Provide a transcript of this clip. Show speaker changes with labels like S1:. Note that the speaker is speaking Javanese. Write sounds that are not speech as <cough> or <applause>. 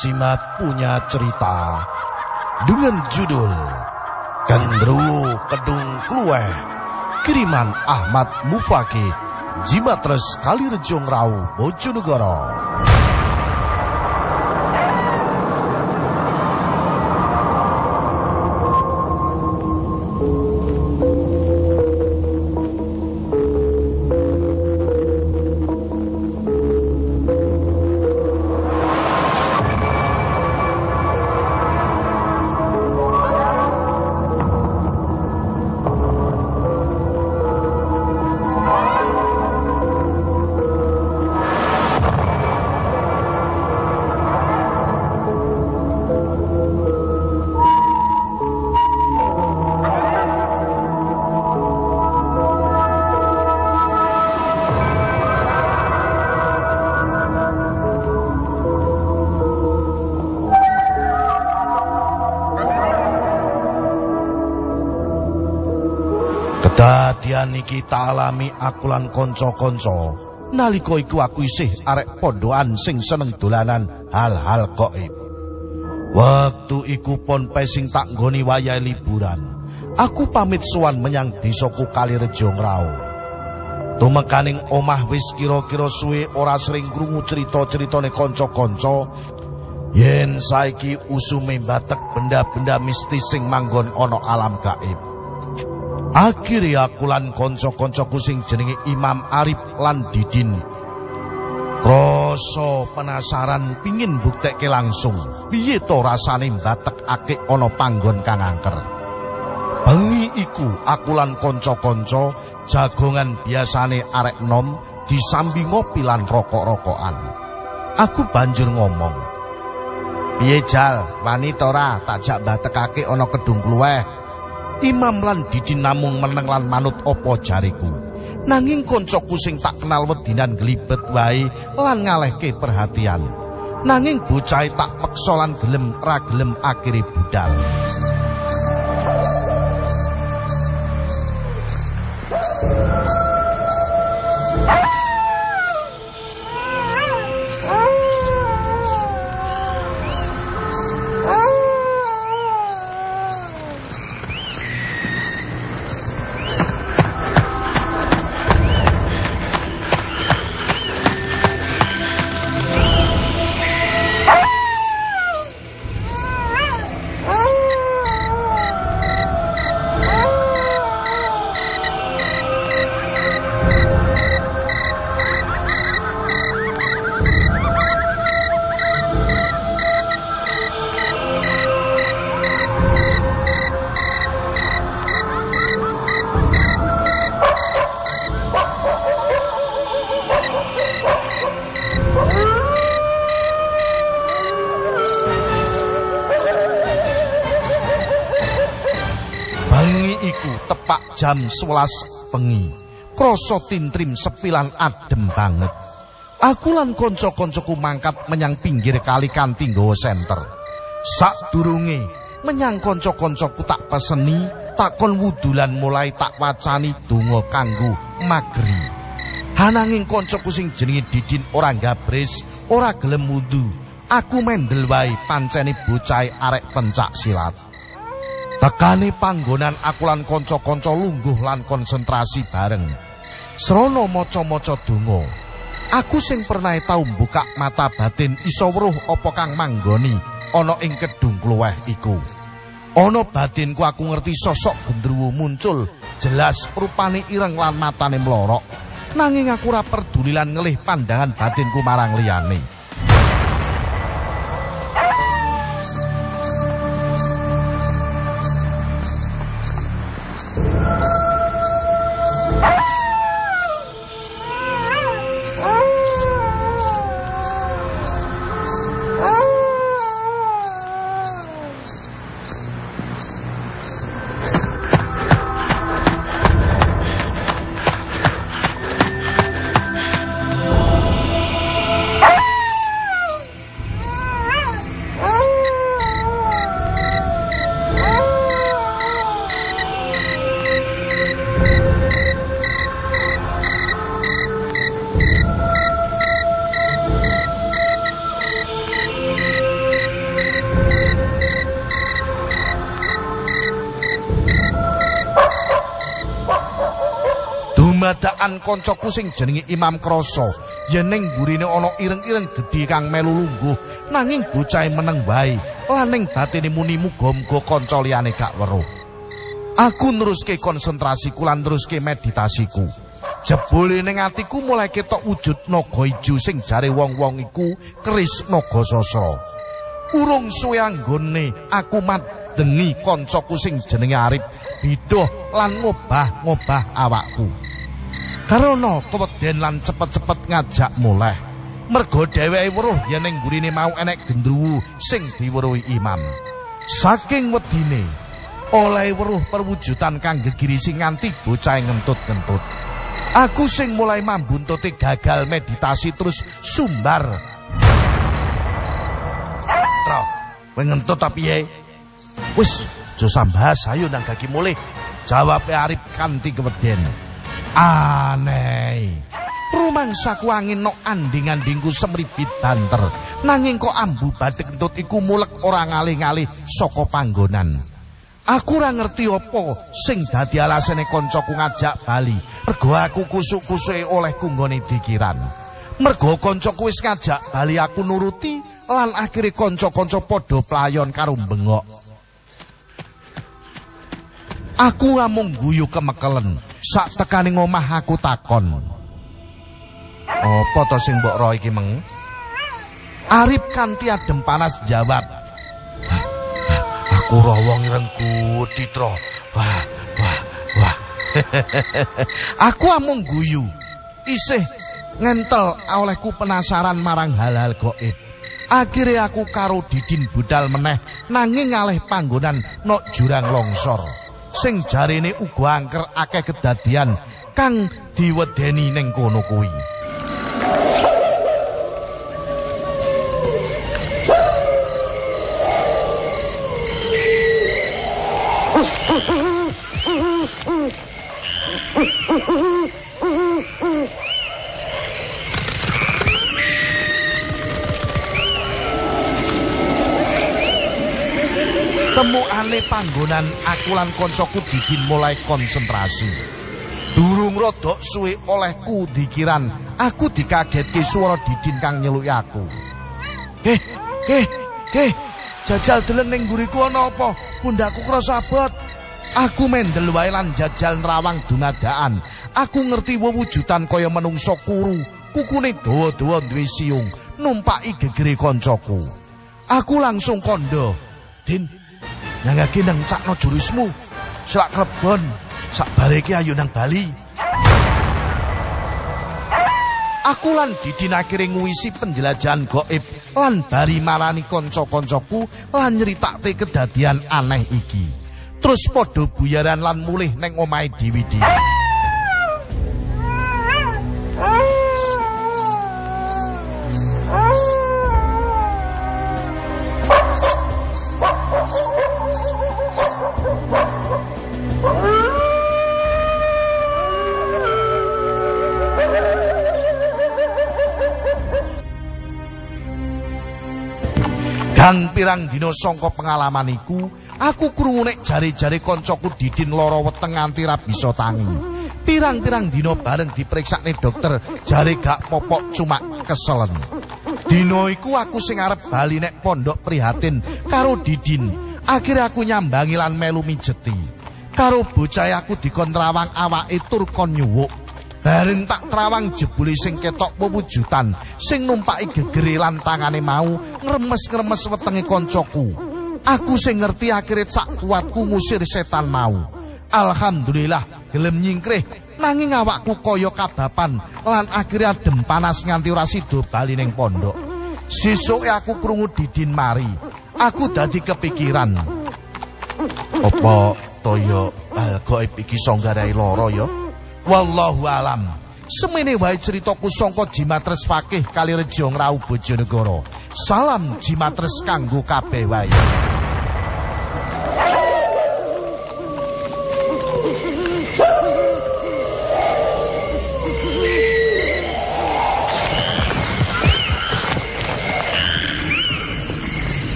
S1: tim Jimat punya cerita dengan judul Gendruwo Kedung Kluweh kiriman Ahmad Mufaki Jimatres Kalirejong Rau Bojonegoro. Kedadian iki tak alami aku lan kanca-kanca. Nalika iku aku isih arek pondokan sing seneng dolanan hal-hal gaib. Waktu iku pon pesing tak nggoni wayahe liburan. Aku pamit sowan menyang desaku Kalirejo Ngrau. Tumekaning omah wis kira-kira suwe ora sering krungu cerita-ceritane kanca-kanca yen saiki usume batek benda-benda mistis sing manggon ana alam gaib. Akhirnya aku lan konco-koncoku sing jenenge Imam Arif lan Didin. Kroso penasaran pingin buktekke langsung. Piye to rasane mbatekake ana panggon kang angker. Bengi iku aku lan konco-konco jagongan biasane arek nom disambi ngopi lan rokok-rokokan. Aku banjur ngomong. Piye jal, wani tora takjak batekake ana kedung kluweh. Imam lan Didin namung meneng lan manut apa jariku. Nanging koncoku sing tak kenal wedinan glibet wae lan ngalehke perhatian. Nanging bocah tak peksa lan gelem ra gelem akhire budal. Bengi jam 11 bengi. Krasa tintrim sepilan adem banget. Aku lan kanca-kancaku mangkat menyang pinggir kali kanthi nggawa senter. Sadurunge menyang kanca-kancaku tak peseni, takon wudulan mulai tak wacani donga kanggo magri. Hananging kancaku sing jenenge Didin ora gabres, ora gelem wudu. Aku mendel wae pancene bocah arek pencak silat. Tekane panggonan aku lan kanca-kanca lungguh lan konsentrasi bareng. Srana maca-maca donga. Aku sing pernah tau buka mata batin iso weruh apa kang manggoni ana ing kedung kluweh iku. Ana batinku aku ngerti sosok gendruwo muncul, jelas rupane ireng lan matane mlorok. Nanging aku ora peduli lan ngelih pandangan batinku marang liyane. Kancaku sing jenenge Imam Krasa yen ning gurine ana ireng-ireng gedhe kang melu lungguh nanging bocah meneng wae lan ning batine muni muga-muga kanca liyane gak weruh. Aku neruske konsentrasiku lan neruske meditasiku. Jebule ning atiku mulai ketok wujud naga ijo sing jare wong-wong iku keris naga sasra. Urung suwe anggone aku madeni kancaku sing jenenge Arif bidoh lan ngobah-ngobah awakku Karena keweden lan cepet-cepet ngajak mulai. Mergo dheweke weruh yen ning gurine mau enek gendruwu sing diweruhi imam. Saking wedine oleh weruh perwujudan kang gegiri sing nganti bocah ngentut-ngentut. Aku sing mulai mambuntuti gagal meditasi terus sumbar. Tro, ngentut tapi ye. Wis, aja sambahas ayo nang kaki mulih. Jawab Arif kanthi keweden. Aneh. Rumangsaku angin nok anding-andingku semribit banter. Nanging kok ambu batik entut iku mulek ora ngalih-ngalih saka panggonan. Aku ora ngerti apa sing dadi alasane kancaku ngajak bali. Mergo aku kusuk-kusuke oleh kunggone dikiran. Mergo kancaku wis ngajak bali aku nuruti lan akhire kanca-kanca padha playon karo bengok. Aku amung guyu kemekelen. Sak tekane ngomah aku takon. Apa to sing mbok ro iki meng? Arif kanthi adem panas jawab. Aku roh wong irengku ditro. Wah, wah, wah. <laughs> aku amung guyu. Isih ngentel olehku penasaran marang hal-hal goib. Akhire aku karo Didin budal meneh nanging ngalih panggonan nok jurang longsor. Sing jarene uga angker akeh kedadian kang diwedeni ning kono kuwi. Temukane panggonan aku lan kancaku didin mulai konsentrasi. Durung rodok suwe olehku dikiran, aku dikagetke swara didin kang nyeluki aku. "Heh, heh, heh, jajal delen ning guriku ana apa? Pundakku krasa abot." Aku mendel wae lan jajal nerawang dumadaan. Aku ngerti wujudan kaya menungso kuru, kukune dawa-dawa duwe siung, numpaki gegere kancaku. Aku langsung kondo. Din, Nangake nang cakno jurusmu. Selak klebon, sak bareke ayo nang Bali. Aku lan Didin akhire nguisi penjelajahan goib lan bari marani kanca-kancaku lan nyritakake kedadian aneh iki. Terus padha buyaran lan mulih neng omahe dewi-dewi. Kang pirang dina sangka pengalaman iku, aku krungu nek jare-jare kancaku Didin lara weteng nganti ra bisa tangi. Pirang-pirang dina bareng diperiksakne dokter, jare gak popok cuma keselen. Dina iku aku sing arep bali nek pondok prihatin karo Didin. Akhire aku nyambangi lan melu mijeti. Karo bocah aku dikon rawang awake tur kon nyuwuk. Bareng tak trawang jebule sing ketok pewujudan sing numpaki gegere lan tangane mau ngremes-ngremes wetenge koncoku. Aku sing ngerti akhire sak kuatku ngusir setan mau. Alhamdulillah gelem nyingkrih nanging awakku kaya kabapan lan akhire adem panas nganti ora sida bali ning pondok. Sesuke aku krungu didin mari. Aku dadi kepikiran. Apa toyo algoib iki songgarai loro ya? Wallahu alam. Semene wae critaku sangka Jimatres Fakih kali Rejo Ngrau Bojonegoro. Salam Jimatres kanggo kabeh wae.